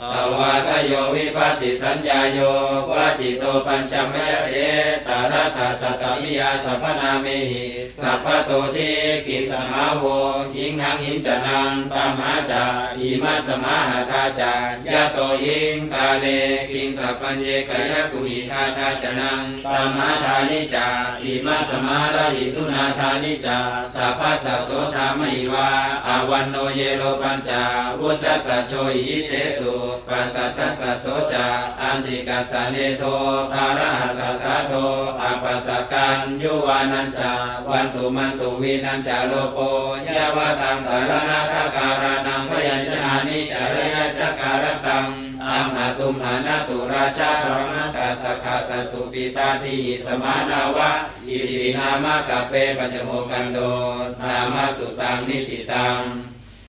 ตวาทโยวิปัสติสัญญาโยวาจิโตปัญจมยเรต รัตสัตตมิยาสัพพนาเมหิสัพพโตทิกิสมาโวหิงหังหินจนังตัมหาจาอิมาสมาหาทาจายะโตหิงกาเลกิงสัพพัญเยกายกุหิทาทาจนังตัมหาทานิจาอิมาสมาลหิตุนาทานิจาสัพพสัสโสธามิวาอาวันโนเยโลปัญจาวุตสัจโชอิเตสุปัสสัทธัสะโสจาอันติกัสสเนโทภาร สกันยุวานัญจาวันตุมันตุวินัญจาโลโปยาวตังตระนาคาการานังพยัญชนะนิจารยจักการตังอัมหาตุมหานาตุราชาพระนังกาสขาสตุปิตาทิสมานาวะอิตินามะกะเปปัจจโมกันโดนามาสุตังนิติตัง